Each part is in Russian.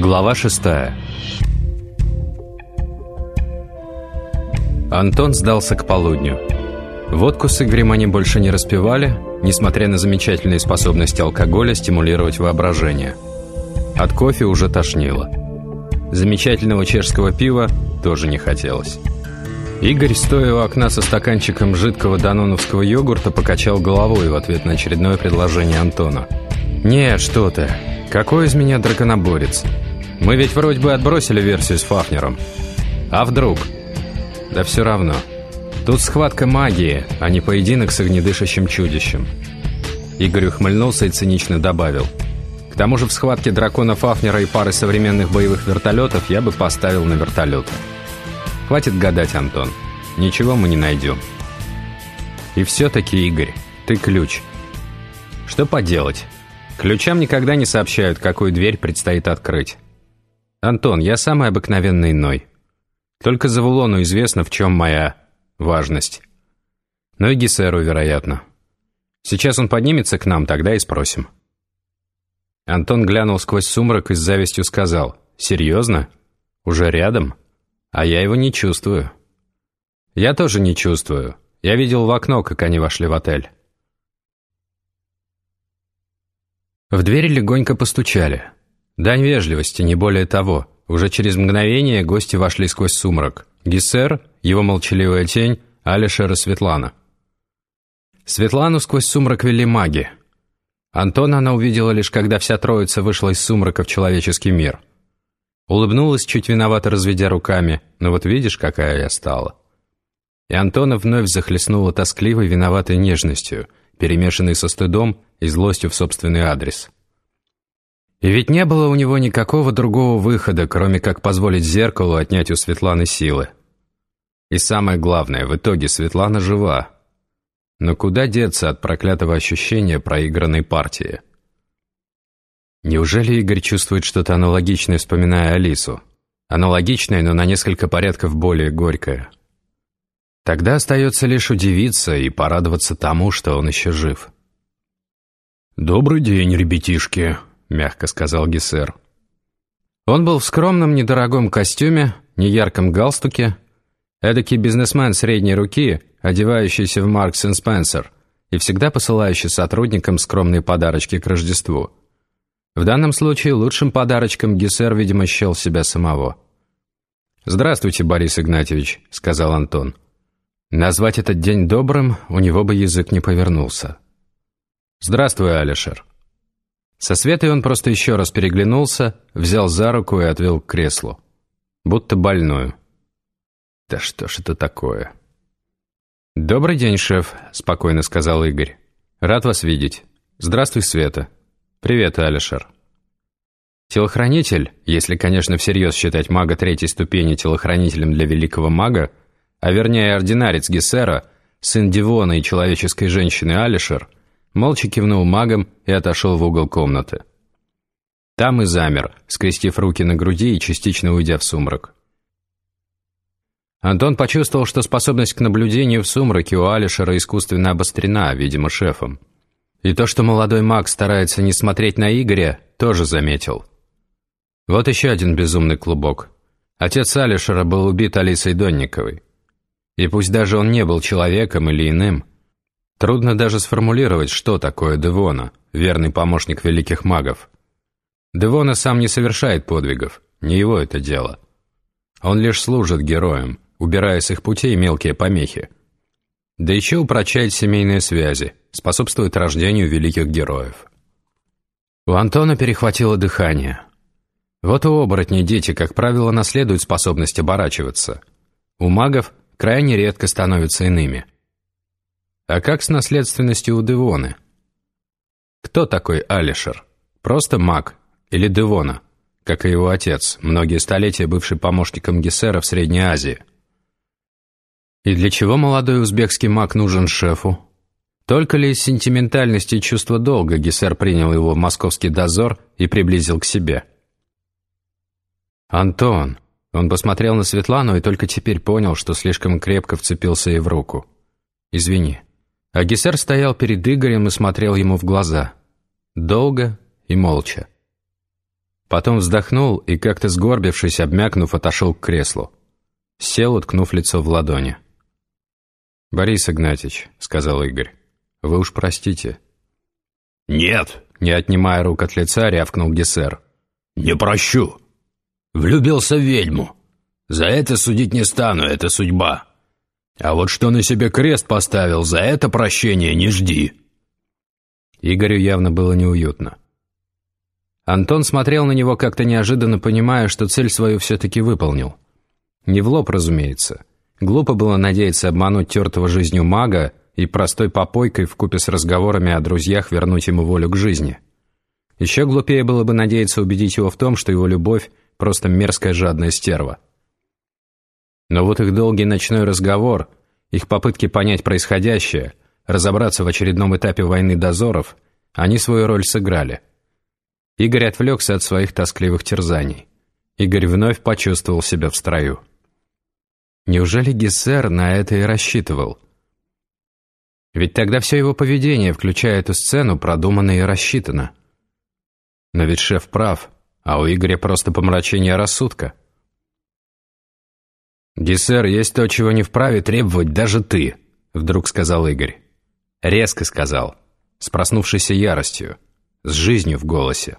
Глава шестая Антон сдался к полудню. Водку с Игорем больше не распивали, несмотря на замечательные способности алкоголя стимулировать воображение. От кофе уже тошнило. Замечательного чешского пива тоже не хотелось. Игорь, стоя у окна со стаканчиком жидкого даноновского йогурта, покачал головой в ответ на очередное предложение Антона. «Нет, что ты. Какой из меня драконоборец? Мы ведь вроде бы отбросили версию с Фафнером. А вдруг?» «Да все равно. Тут схватка магии, а не поединок с огнедышащим чудищем». Игорь ухмыльнулся и цинично добавил. «К тому же в схватке дракона Фафнера и пары современных боевых вертолетов я бы поставил на вертолеты». Хватит гадать, Антон. Ничего мы не найдем. И все-таки, Игорь, ты ключ. Что поделать? Ключам никогда не сообщают, какую дверь предстоит открыть. Антон, я самый обыкновенный Ной. Только Завулону известно, в чем моя важность. Ну и Гессеру, вероятно. Сейчас он поднимется к нам, тогда и спросим. Антон глянул сквозь сумрак и с завистью сказал. «Серьезно? Уже рядом?» А я его не чувствую. Я тоже не чувствую. Я видел в окно, как они вошли в отель. В двери легонько постучали. Дань вежливости, не более того. Уже через мгновение гости вошли сквозь сумрак. Гессер, его молчаливая тень, Алишер и Светлана. Светлану сквозь сумрак вели маги. Антона она увидела лишь, когда вся троица вышла из сумрака в человеческий мир – Улыбнулась, чуть виновато разведя руками. «Ну вот видишь, какая я стала». И Антона вновь захлестнула тоскливой, виноватой нежностью, перемешанной со стыдом и злостью в собственный адрес. И ведь не было у него никакого другого выхода, кроме как позволить зеркалу отнять у Светланы силы. И самое главное, в итоге Светлана жива. Но куда деться от проклятого ощущения проигранной партии? Неужели Игорь чувствует что-то аналогичное, вспоминая Алису? Аналогичное, но на несколько порядков более горькое. Тогда остается лишь удивиться и порадоваться тому, что он еще жив. «Добрый день, ребятишки», — мягко сказал Гессер. Он был в скромном, недорогом костюме, неярком галстуке, эдакий бизнесмен средней руки, одевающийся в Маркс и Спенсер и всегда посылающий сотрудникам скромные подарочки к Рождеству — в данном случае лучшим подарочком Гессер, видимо, счел себя самого. «Здравствуйте, Борис Игнатьевич», — сказал Антон. Назвать этот день добрым у него бы язык не повернулся. «Здравствуй, Алишер». Со Светой он просто еще раз переглянулся, взял за руку и отвел к креслу. Будто больную. «Да что ж это такое?» «Добрый день, шеф», — спокойно сказал Игорь. «Рад вас видеть. Здравствуй, Света». «Привет, Алишер». Телохранитель, если, конечно, всерьез считать мага третьей ступени телохранителем для великого мага, а вернее ординарец Гессера, сын Дивона и человеческой женщины Алишер, молча кивнул магом и отошел в угол комнаты. Там и замер, скрестив руки на груди и частично уйдя в сумрак. Антон почувствовал, что способность к наблюдению в сумраке у Алишера искусственно обострена, видимо, шефом. И то, что молодой маг старается не смотреть на Игоря, тоже заметил. Вот еще один безумный клубок. Отец Алишера был убит Алисой Донниковой. И пусть даже он не был человеком или иным, трудно даже сформулировать, что такое Девона, верный помощник великих магов. Девона сам не совершает подвигов, не его это дело. Он лишь служит героям, убирая с их путей мелкие помехи. Да еще упрочает семейные связи, способствует рождению великих героев. У Антона перехватило дыхание. Вот у оборотней дети, как правило, наследуют способность оборачиваться. У магов крайне редко становятся иными. А как с наследственностью у Девоны? Кто такой Алишер? Просто маг или Девона, как и его отец, многие столетия бывший помощником Гессера в Средней Азии? И для чего молодой узбекский маг нужен шефу? Только ли из сентиментальности и чувства долга Гессер принял его в московский дозор и приблизил к себе? «Антон!» Он посмотрел на Светлану и только теперь понял, что слишком крепко вцепился ей в руку. «Извини». А Гессер стоял перед Игорем и смотрел ему в глаза. Долго и молча. Потом вздохнул и, как-то сгорбившись, обмякнув, отошел к креслу. Сел, уткнув лицо в ладони. «Борис Игнатьевич», — сказал Игорь, — «вы уж простите». «Нет», — не отнимая рук от лица, рявкнул Гессер. «Не прощу. Влюбился в ведьму. За это судить не стану, это судьба. А вот что на себе крест поставил, за это прощения не жди». Игорю явно было неуютно. Антон смотрел на него как-то неожиданно, понимая, что цель свою все-таки выполнил. Не в лоб, разумеется. Глупо было надеяться обмануть тертого жизнью мага и простой попойкой вкупе с разговорами о друзьях вернуть ему волю к жизни. Еще глупее было бы надеяться убедить его в том, что его любовь – просто мерзкая жадная стерва. Но вот их долгий ночной разговор, их попытки понять происходящее, разобраться в очередном этапе войны дозоров, они свою роль сыграли. Игорь отвлекся от своих тоскливых терзаний. Игорь вновь почувствовал себя в строю. Неужели Гессер на это и рассчитывал? Ведь тогда все его поведение, включая эту сцену, продумано и рассчитано. Но ведь шеф прав, а у Игоря просто помрачение рассудка. «Гессер, есть то, чего не вправе требовать даже ты», — вдруг сказал Игорь. Резко сказал, с проснувшейся яростью, с жизнью в голосе.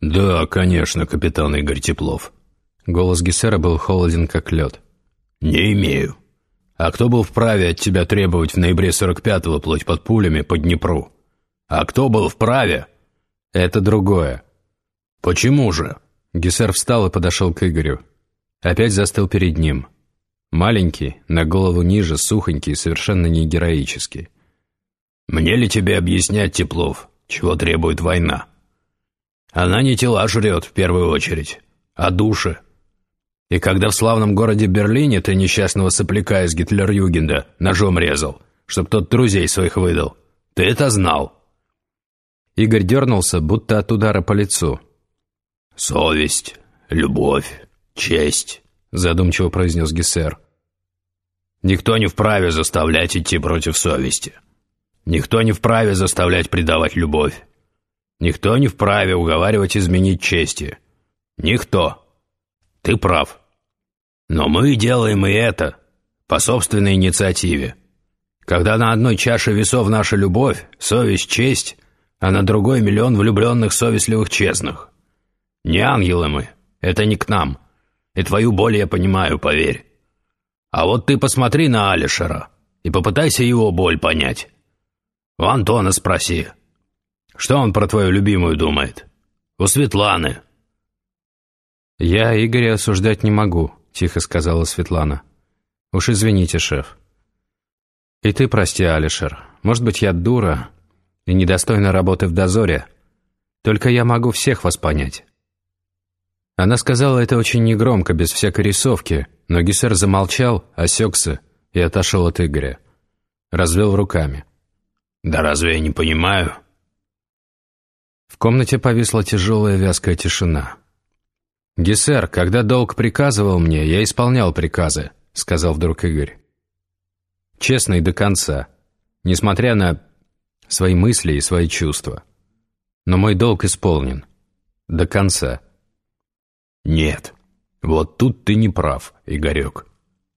«Да, конечно, капитан Игорь Теплов», Голос Гессера был холоден, как лед. «Не имею. А кто был вправе от тебя требовать в ноябре 45-го плоть под пулями по Днепру? А кто был вправе?» «Это другое». «Почему же?» Гессер встал и подошел к Игорю. Опять застыл перед ним. Маленький, на голову ниже, сухонький, совершенно не героический. «Мне ли тебе объяснять, Теплов, чего требует война? Она не тела жрет, в первую очередь, а души. И когда в славном городе Берлине ты несчастного сопляка из Гитлер-Югенда ножом резал, чтоб тот друзей своих выдал, ты это знал. Игорь дернулся, будто от удара по лицу. «Совесть, любовь, честь», — задумчиво произнес Гессер. «Никто не вправе заставлять идти против совести. Никто не вправе заставлять предавать любовь. Никто не вправе уговаривать изменить чести. Никто. Ты прав. Но мы делаем и это по собственной инициативе. Когда на одной чаше весов наша любовь, совесть, честь, а на другой миллион влюбленных, совестливых, честных. Не ангелы мы, это не к нам. И твою боль я понимаю, поверь. А вот ты посмотри на Алишера и попытайся его боль понять. У Антона спроси. Что он про твою любимую думает? У Светланы. «Я Игоря осуждать не могу», — тихо сказала Светлана. «Уж извините, шеф». «И ты прости, Алишер. Может быть, я дура и недостойна работы в дозоре. Только я могу всех вас понять». Она сказала это очень негромко, без всякой рисовки, но Гессер замолчал, осекся и отошел от Игоря. Развел руками. «Да разве я не понимаю?» В комнате повисла тяжелая вязкая тишина. «Гессер, когда долг приказывал мне, я исполнял приказы», — сказал вдруг Игорь. «Честно и до конца, несмотря на свои мысли и свои чувства. Но мой долг исполнен. До конца». «Нет, вот тут ты не прав, Игорек».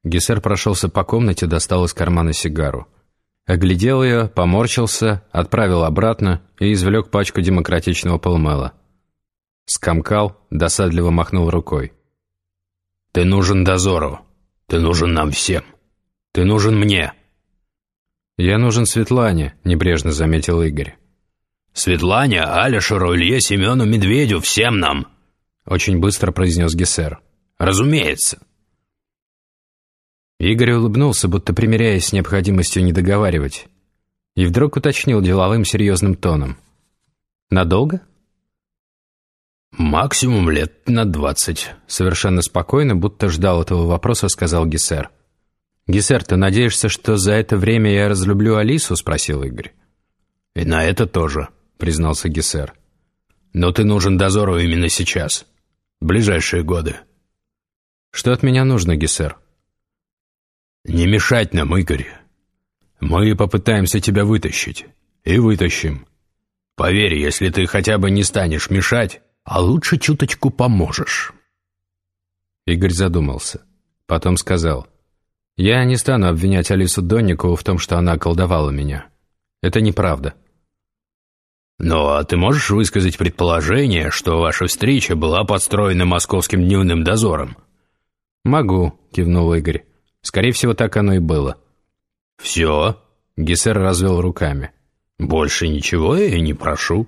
Гессер прошелся по комнате, достал из кармана сигару. Оглядел ее, поморщился, отправил обратно и извлек пачку демократичного полмела. Скомкал, досадливо махнул рукой. «Ты нужен дозору. Ты нужен нам всем. Ты нужен мне». «Я нужен Светлане», — небрежно заметил Игорь. «Светлане, Алишеру, Илье, Семену, Медведю, всем нам», — очень быстро произнес Гессер. «Разумеется». Игорь улыбнулся, будто примиряясь с необходимостью не договаривать, и вдруг уточнил деловым серьезным тоном. «Надолго?» «Максимум лет на двадцать», — совершенно спокойно, будто ждал этого вопроса, сказал Гессер. «Гессер, ты надеешься, что за это время я разлюблю Алису?» — спросил Игорь. «И на это тоже», — признался Гессер. «Но ты нужен дозору именно сейчас, ближайшие годы». «Что от меня нужно, Гессер?» «Не мешать нам, Игорь. Мы попытаемся тебя вытащить. И вытащим. Поверь, если ты хотя бы не станешь мешать, а лучше чуточку поможешь». Игорь задумался. Потом сказал, «Я не стану обвинять Алису Донникову в том, что она колдовала меня. Это неправда». «Ну, а ты можешь высказать предположение, что ваша встреча была подстроена московским дневным дозором?» «Могу», — кивнул Игорь. «Скорее всего, так оно и было». «Все?» — Гессер развел руками. «Больше ничего я не прошу».